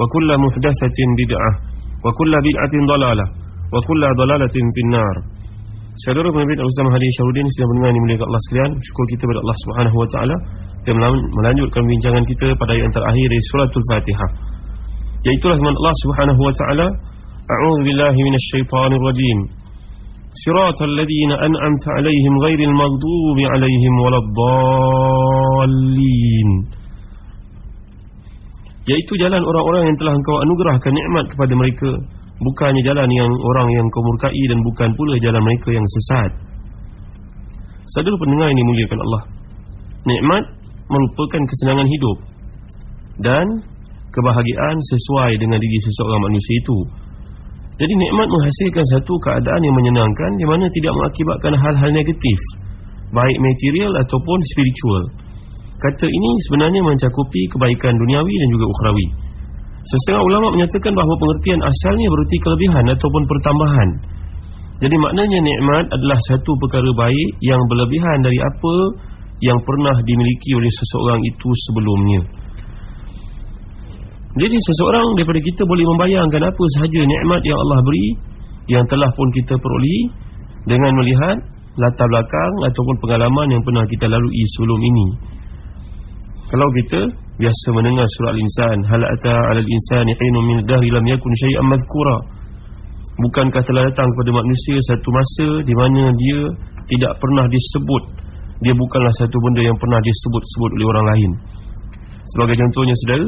وكل محدثة بدعة وكل بدعة ضلالة وكل ضلالة في النار Saudara penerbit Al-Ustaz Mahdi Syarudin Sedang mendengar ini mulia Allah sekalian Syukur kita kepada Allah Subhanahu Wa Taala Kita melanjutkan bincangan kita pada ayat terakhir dari suratul Fatihah Iaitulah firman Allah Subhanahu Wa Taala A'udzu billahi minasyaitonir rajim Siratal ladzina an'amta 'alaihim ghairil maghdubi 'alaihim waladdallin Iaitu jalan orang-orang yang telah engkau anugerahkan nikmat kepada mereka. Bukannya jalan yang orang yang kau murkai Dan bukan pula jalan mereka yang sesat. Saudara pendengar ini muliakan Allah Nikmat merupakan kesenangan hidup Dan kebahagiaan sesuai dengan diri seseorang manusia itu. Jadi nikmat menghasilkan satu keadaan yang menyenangkan Di mana tidak mengakibatkan hal-hal negatif Baik material ataupun spiritual Kata ini sebenarnya mencakupi kebaikan duniawi dan juga ukhrawi. Sesetengah ulama menyatakan bahawa pengertian asalnya bererti kelebihan ataupun pertambahan. Jadi maknanya nikmat adalah satu perkara baik yang berlebihan dari apa yang pernah dimiliki oleh seseorang itu sebelumnya. Jadi seseorang daripada kita boleh membayangkan apa sahaja nikmat yang Allah beri yang telah pun kita perolehi dengan melihat latar belakang ataupun pengalaman yang pernah kita lalui sebelum ini. Kalau kita biasa mendengar surah Al-Insan hal ata 'alal insani hinun min dahri lam yakun shay'an madhkura? Bukankah telah datang kepada manusia satu masa di mana dia tidak pernah disebut? Dia bukanlah satu benda yang pernah disebut-sebut oleh orang lain. Sebagai contohnya saudara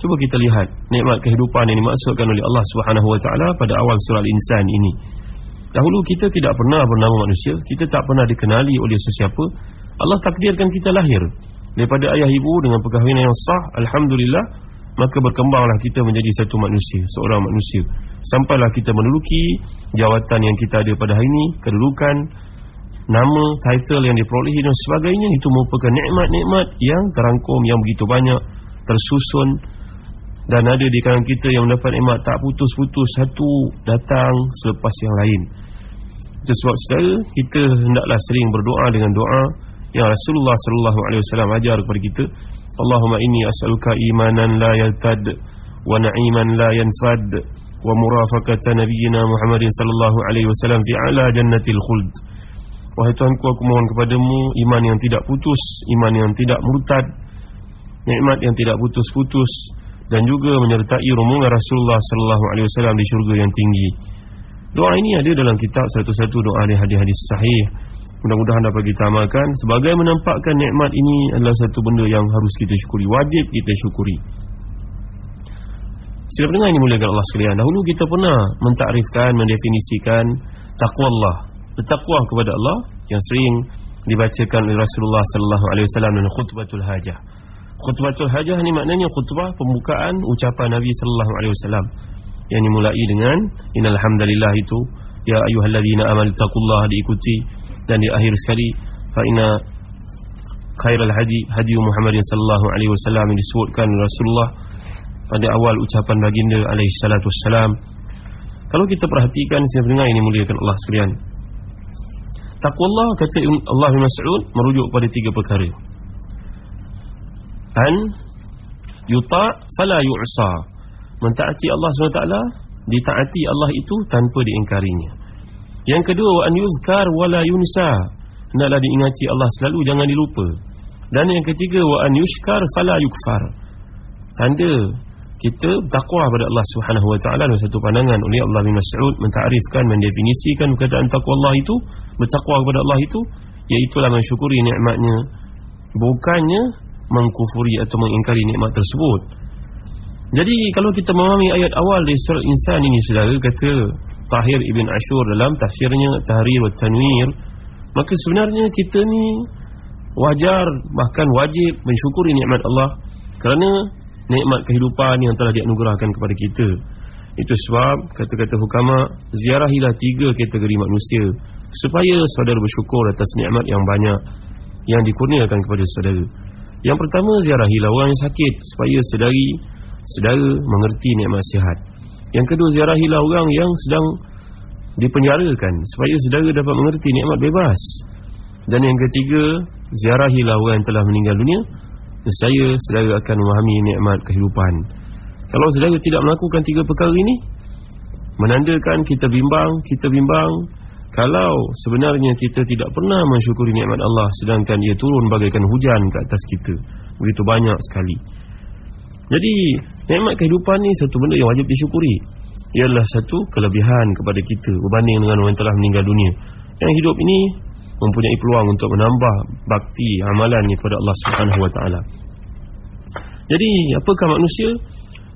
cuba kita lihat nikmat kehidupan yang dimaksudkan oleh Allah Subhanahu wa taala pada awal surah Al-Insan ini. Dahulu kita tidak pernah bernama manusia kita tak pernah dikenali oleh sesiapa. Allah takdirkan kita lahir daripada ayah ibu dengan perkahwinan yang sah alhamdulillah maka berkembanglah kita menjadi satu manusia seorang manusia. Sampailah kita menduduki jawatan yang kita ada pada hari ini kedudukan nama title yang diperolehi dan sebagainya. Itu merupakan nikmat-nikmat yang terangkum yang begitu banyak tersusun dan ada di kalangan kita yang mendapat nikmat tak putus-putus satu datang selepas yang lain. Itu sebab saudara kita hendaklah sering berdoa dengan doa yang Rasulullah sallallahu alaihi wasallam ajar kepada kita Allahumma inni as'aluka imanan la yaltad wa na'iman la yanfad wa murafaqata nabiyyina Muhammadin sallallahu alaihi wasallam fi ala jannatil khuld. Wahai Tuhanku aku mohon kepadamu iman yang tidak putus iman yang tidak murtad nikmat yang tidak putus-putus dan juga menyertai rombongan Rasulullah sallallahu alaihi wasallam di syurga yang tinggi. Doa ini ada dalam kitab satu-satu doa di hadis-hadis sahih Mudah-mudahan dapat kita amalkan. Sebagai menampakkan nikmat ini adalah satu benda yang harus kita syukuri. Wajib kita syukuri. Sila pendengar ini muliakan Allah sekalian. Dahulu kita pernah mentakrifkan, mendefinisikan Taqwa Allah. Bertakwa kepada Allah Yang sering dibacakan oleh Rasulullah SAW Dan khutbatul hajah. Khutbatul hajah ini maknanya khutbah pembukaan ucapan Nabi SAW Yang dimulai dengan Innalhamdulillah itu Ya ayuhalladzina amal taqullah diikuti dan di akhir sekali fa inna khairal hadi hadi Muhammad sallallahu alaihi wasallam disebutkan Rasulullah pada awal ucapan baginda alaihi salatu wasalam kalau kita perhatikan saya dengar ini muliakan Allah sekalian Takwa Allah kata Allah bin Mas'ud merujuk pada tiga perkara. An yuta fala yu'sa. Mentaati Allah SWT ditaati Allah itu tanpa diingkarinya. Yang kedua wa an yuzkar wala yunsa. Hendaklah diingati Allah selalu jangan dilupa. Dan yang ketiga wa an yushkar fala yukfar. Tanda kita bertakwa kepada Allah Subhanahu wa taala dalam satu pandangan oleh Allah bin Mas'ud mentarifkan mendefinisikan perkataan takwa Allah itu bertakwa kepada Allah itu iaitu mensyukuri nikmatnya bukannya mengkufuri atau mengingkari nikmat tersebut. Jadi kalau kita memahami ayat awal dari surah Insan ini saudara kata Tahir Ibn Ashur dalam tafsirnya Tahrir wa Tanwir maka sebenarnya kita ni wajar bahkan wajib mensyukuri nikmat Allah kerana nikmat kehidupan yang telah dianugerahkan kepada kita. Itu sebab kata-kata hukama ziarahilah tiga kategori manusia supaya saudara bersyukur atas nikmat yang banyak yang dikurniakan kepada saudara. Yang pertama ziarahilah orang yang sakit supaya sedari saudara mengerti nikmat sihat. Yang kedua ziarahilah orang yang sedang dipenjarakan supaya saudara dapat mengerti nikmat bebas. Dan yang ketiga ziarahilah orang yang telah meninggal dunia saya saudara akan memahami nikmat kehidupan. Kalau saudara tidak melakukan tiga perkara ini, menandakan kita bimbang, kita bimbang kalau sebenarnya kita tidak pernah mensyukuri nikmat Allah sedangkan ia turun bagaikan hujan ke atas kita. Begitu banyak sekali. Jadi, nikmat kehidupan ni satu benda yang wajib disyukuri. Ialah satu kelebihan kepada kita berbanding dengan orang yang telah meninggal dunia. Yang hidup ini mempunyai peluang untuk menambah bakti amalan kepada Allah Subhanahu wa taala. Jadi, apakah manusia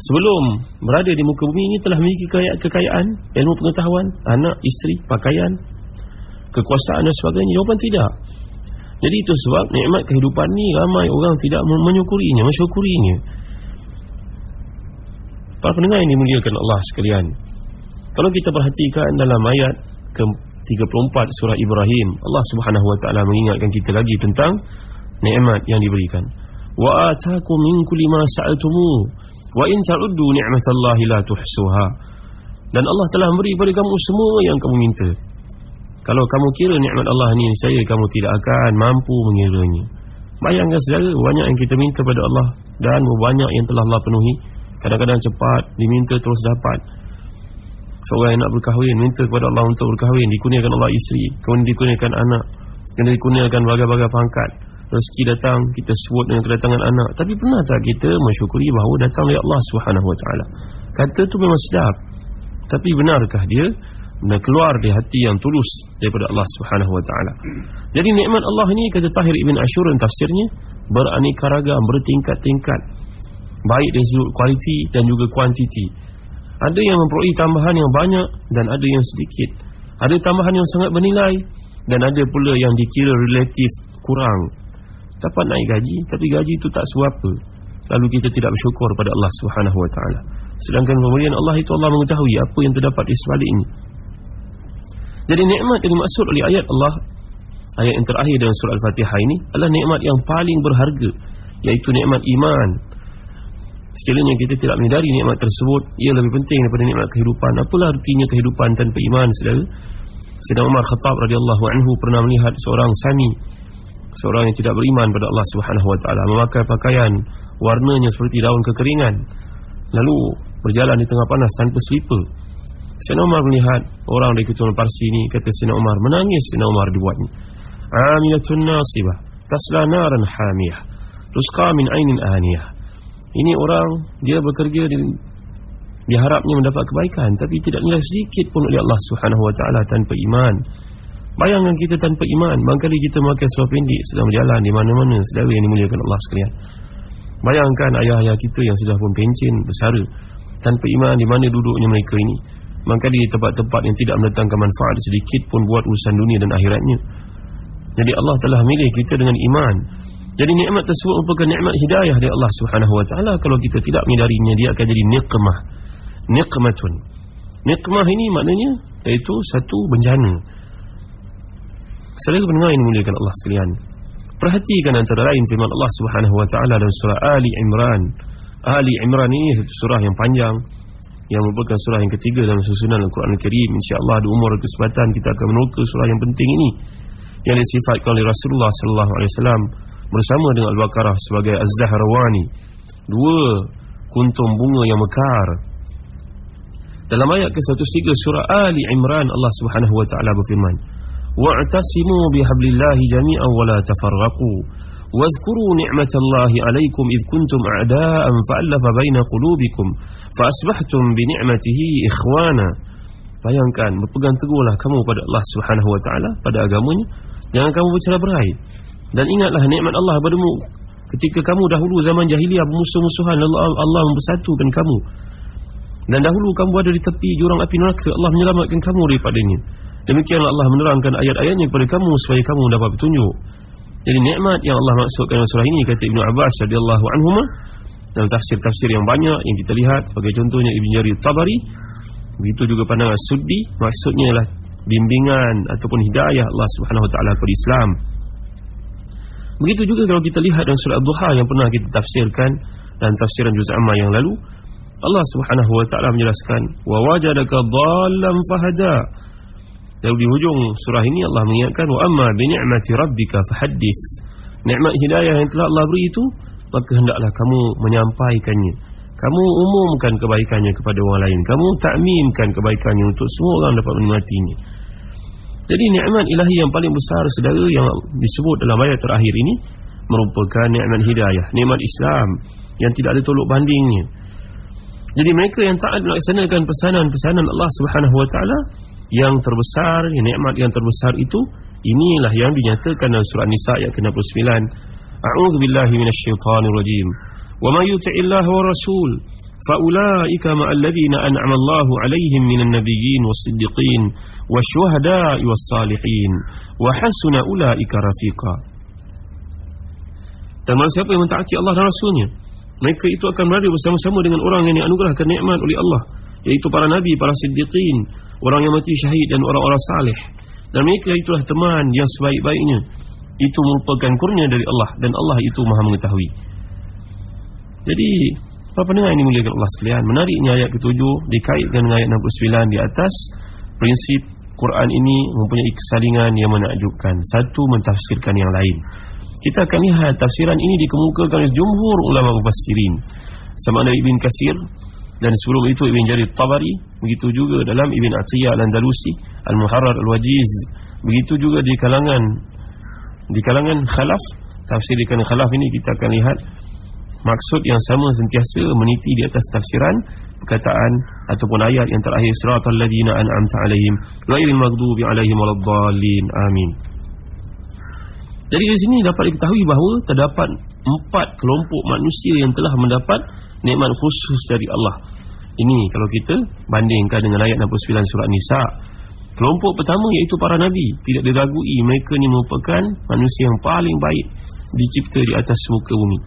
sebelum berada di muka bumi ini telah memiliki kekayaan, ilmu pengetahuan, anak, isteri, pakaian, kekuasaan dan sebagainya? Jawapan tidak. Jadi itu sebab nikmat kehidupan ni ramai orang tidak menyukurinya, mensyukurinya. Para pendengar yang dimuliakan Allah sekalian. Kalau kita perhatikan dalam ayat ke 34 surah Ibrahim. Allah Subhanahu wa taala mengingatkan kita lagi tentang nikmat yang diberikan. Wa ataakum min kulli ma sa'altumu wa in ta'uddu ni'matallahi la tuhsuha. Dan Allah telah memberi kepada kamu semua yang kamu minta. Kalau kamu kira nikmat Allah ni saya kamu tidak akan mampu mengiranya. Bayangkan saudara banyak yang kita minta pada Allah dan banyak yang telah Allah penuhi kadang-kadang cepat diminta terus dapat. Seorang yang nak berkahwin minta kepada Allah untuk berkahwin. Dikurniakan Allah isteri kemudian dikurniakan anak. Kemudian dikurniakan bagai-bagai pangkat. Rezeki datang kita sebut dengan kedatangan anak. Tapi pernah tak kita mensyukuri bahawa datang dari Allah Taala? Kata tu memang sedap. Tapi benarkah dia? Dan keluar di hati yang tulus daripada Allah Taala. Jadi nikmat Allah ini kata Tahir Ibn Ashur dan tafsirnya beraneka ragam bertingkat-tingkat baik dari sudut kualiti dan juga kuantiti ada yang memperoleh tambahan yang banyak dan ada yang sedikit. Ada tambahan yang sangat bernilai dan ada pula yang dikira relatif kurang. Dapat naik gaji tapi gaji itu tak seberapa. Lalu kita tidak bersyukur pada Allah Subhanahu Wa Taala. Sedangkan kemudian Allah itu Allah mengetahui apa yang terdapat di sebaliknya. Jadi nikmat yang dimaksud oleh ayat Allah ayat yang terakhir dalam surah Al-Fatihah ini adalah nikmat yang paling berharga yaitu nikmat iman Sekiranya kita tidak menyadari nikmat tersebut Ia lebih penting daripada nikmat kehidupan. Apalah artinya kehidupan tanpa iman saudara? Sedang Umar Khattab radhiyallahu anhu pernah melihat seorang sani Seorang yang tidak beriman pada Allah subhanahu wa ta'ala Memakai pakaian warnanya seperti daun kekeringan Lalu berjalan di tengah panas tanpa slipper Sina Umar melihat orang dari keturunan Parsi ini Kata Sina Umar menangis Sina Umar dibuatnya Amilatun nasibah Tasla naran hamiyah Tusqa min ainin aniyah ini orang dia bekerja di diharapnya mendapat kebaikan tapi tidak nilai sedikit pun oleh Allah Subhanahu wa taala tanpa iman. Bayangkan kita tanpa iman, mangkali kita memakai seluar pendek sedang berjalan di mana-mana saudara yang dimuliakan Allah sekalian. Bayangkan ayah-ayah kita yang sudah pun pencen bersara tanpa iman di mana duduknya mereka ini. Mangkali di tempat-tempat yang tidak mendatangkan manfaat sedikit pun buat urusan dunia dan akhiratnya. Jadi Allah telah milih kita dengan iman jadi nikmat tersebut merupakan nikmat hidayah dari Allah Subhanahu wa taala kalau kita tidak menyadarinya dia akan jadi nikmah. Nikmatun. Nikmah ini maknanya iaitu satu bencana. Selalu pendengar yang muliakan Allah sekalian. Perhatikan antara lain firman Allah Subhanahu wa taala dalam surah Ali Imran. Ali Imran ini surah yang panjang yang merupakan surah yang ketiga dalam susunan Al-Quran Al-Karim. Insya-Allah ada umur kesempatan kita akan menuka surah yang penting ini. yang disifatkan oleh Rasulullah sallallahu alaihi wasallam bersama dengan Al-Baqarah sebagai Az-Zahrawani dua kuntum bunga yang mekar dalam ayat ke-103 surah Ali Imran Allah Subhanahu wa taala berfirman wa'tasimu bihablillahi jami'an wa la tafarraqu واذكروا نعمة الله عليكم إذ كنتم أعداء فألف بين قلوبكم فأصبحتم بنعمته إخوانا Bayangkan berpegang teguhlah kamu pada Allah Subhanahu wa taala pada agamanya jangan kamu bercerai berai dan ingatlah nikmat Allah padamu ketika kamu dahulu zaman jahiliah bermusuh-musuhan Allah mempersatukan kamu. Dan dahulu kamu ada di tepi jurang api neraka Allah menyelamatkan kamu daripadanya. Demikianlah Allah menerangkan ayat-ayatnya kepada kamu supaya kamu dapat petunjuk. Jadi nikmat yang Allah maksudkan dalam surah ini kata Ibnu Abbas radhiyallahu anhu dalam tafsir-tafsir yang banyak yang kita lihat sebagai contohnya Ibn Jarir Tabari begitu juga pandangan Suddi maksudnya ialah bimbingan ataupun hidayah Allah Subhanahu wa taala kepada Islam begitu juga kalau kita lihat dalam surah Ad-Duha yang pernah kita tafsirkan dan tafsiran juz amma yang lalu Allah Subhanahu wa taala menjelaskan wa wajadaka dhallan fahada Lalu di hujung surah ini Allah mengingatkan wa amma bi ni'mati rabbika fahaddits. Nikmat hidayah yang telah Allah beri itu maka hendaklah kamu menyampaikannya. Kamu umumkan kebaikannya kepada orang lain. Kamu takmimkan kebaikannya untuk semua orang dapat menikmatinya. Jadi nikmat ilahi yang paling besar saudara yang disebut dalam ayat terakhir ini merupakan nikmat hidayah, nikmat Islam yang tidak ada tolok bandingnya. Jadi mereka yang taat melaksanakan pesanan-pesanan Allah Subhanahu wa taala yang terbesar, nikmat yang terbesar itu inilah yang dinyatakan dalam surah Nisa ayat ke-69. A'udzu billahi minasyaitonir rajim. Wa may yuti'illaha wa rasul ma'al ladzina an'ama Allahu 'alaihim minan nabiyyin was-siddiqin wasyuhada'i was-salihin wa hasuna ulaika rafiqa. Dan siapa yang mentaati Allah dan Rasulnya Mereka itu akan berada bersama-sama dengan orang yang dianugerahkan nikmat oleh Allah Iaitu para Nabi, para Siddiqin orang yang mati syahid dan orang-orang saleh dan mereka itulah teman yang sebaik-baiknya. Itu merupakan kurnia dari Allah dan Allah itu maha mengetahui. Jadi apa pendengar ini mulia Allah sekalian? Menariknya ayat ketujuh dikaitkan dengan ayat 69 di atas prinsip Quran ini mempunyai kesalingan yang menakjubkan. Satu mentafsirkan yang lain. Kita akan lihat tafsiran ini dikemukakan oleh jumhur ulama mufassirin. Sama ada Ibn Kasir dan sebelum itu Ibn Jarir Tabari begitu juga dalam Ibn Atiyah Al-Andalusi Al-Muharrar Al-Wajiz. Begitu juga di kalangan di kalangan khalaf tafsir di kalangan khalaf ini kita akan lihat maksud yang sama sentiasa meniti di atas tafsiran perkataan ataupun ayat yang terakhir siratal ladina an'amta alaihim ghairil maghdubi alaihim waladdallin amin jadi di sini dapat diketahui bahawa terdapat empat kelompok manusia yang telah mendapat nikmat khusus dari Allah. Ini kalau kita bandingkan dengan ayat 69 surah Nisa. Kelompok pertama iaitu para nabi, tidak diragui mereka ini merupakan manusia yang paling baik dicipta di atas muka bumi.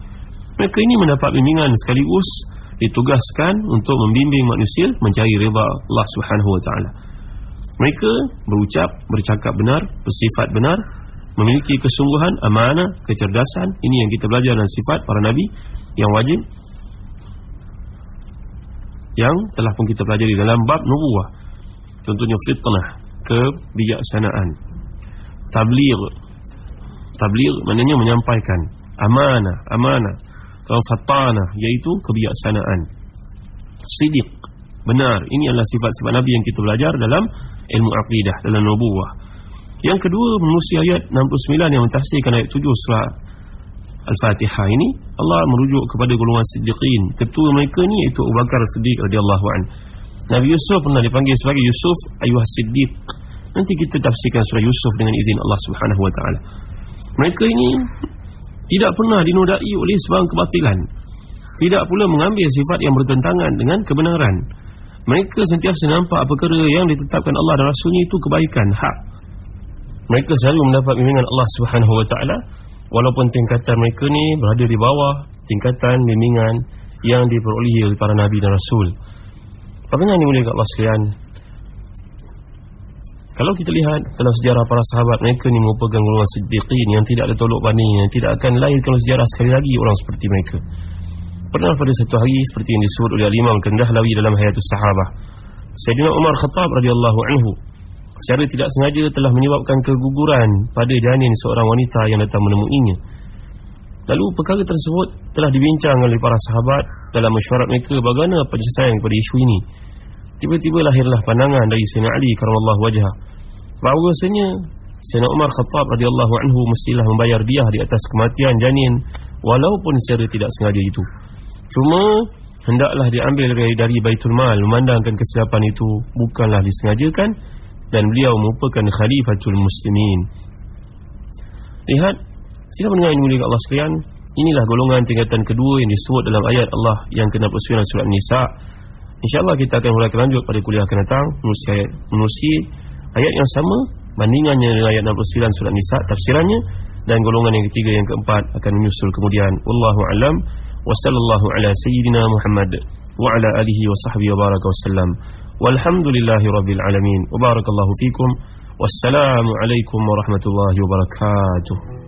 Mereka ini mendapat bimbingan sekaligus ditugaskan untuk membimbing manusia mencari redha Allah Subhanahu wa taala. Mereka berucap, bercakap benar, bersifat benar, memiliki kesungguhan, amanah, kecerdasan. Ini yang kita belajar dalam sifat para nabi yang wajib yang telah pun kita pelajari dalam bab nubuah contohnya fitnah kebijaksanaan tabligh tabligh maknanya menyampaikan amanah amanah kalau fatana iaitu kebijaksanaan. Sidiq. Benar. Ini adalah sifat-sifat nabi yang kita belajar dalam ilmu aqidah dalam nubuah yang kedua menerusi ayat 69 yang mentafsirkan ayat 7 surah Al-Fatihah ini Allah merujuk kepada golongan siddiqin. Ketua mereka ni iaitu Abu Bakar Siddiq radhiyallahu an. Nabi Yusuf pernah dipanggil sebagai Yusuf ayuh siddiq. Nanti kita tafsirkan surah Yusuf dengan izin Allah Subhanahu wa taala. Mereka ini tidak pernah dinodai oleh sebarang kebatilan tidak pula mengambil sifat yang bertentangan dengan kebenaran mereka sentiasa nampak perkara yang ditetapkan Allah dan Rasulnya itu kebaikan hak mereka selalu mendapat bimbingan Allah Subhanahu wa taala walaupun tingkatan mereka ni berada di bawah tingkatan bimbingan yang diperolehi oleh para nabi dan rasul. Apa yang dimulai kat Allah sekalian? Kalau kita lihat dalam sejarah para sahabat mereka ni merupakan golongan siddiqin yang tidak ada tolok banding yang tidak akan lahir kalau sejarah sekali lagi orang seperti mereka. Pernah pada satu hari seperti yang disebut oleh Imam Kendahlawi dalam Hayatus Sahabah. Sayyidina Umar Khattab radhiyallahu anhu secara tidak sengaja telah menyebabkan keguguran pada janin seorang wanita yang datang menemuinya. Lalu perkara tersebut telah dibincang oleh para sahabat dalam mesyuarat mereka bagaimana penyelesaian kepada isu ini. Tiba-tiba lahirlah pandangan dari Sayyidina Ali karamallahu wajhah. Bahawasanya Sayyidina Umar Khattab radhiyallahu anhu mestilah membayar diah di atas kematian janin walaupun secara tidak sengaja itu. Cuma hendaklah diambil dari, Baitul Mal memandangkan kesilapan itu bukanlah disengajakan dan beliau merupakan khalifatul muslimin. Lihat, sila mendengar ini mulia Allah sekalian, inilah golongan tingkatan kedua yang disebut dalam ayat Allah yang ke-69 surat Nisa. Insya-Allah kita akan mulai lanjut pada kuliah akan datang menerusi ayat, menerusi ayat yang sama bandingannya dengan ayat 69 surat Nisa tafsirannya dan golongan yang ketiga yang keempat akan menyusul kemudian. Wallahu alam. Wa sallallahu ala sayyidina Muhammad wa ala alihi wa sahbihi wa baraka wasallam walhamdulillahi rabbil alamin. Wa barakallahu fikum. Wassalamu alaikum warahmatullahi wabarakatuh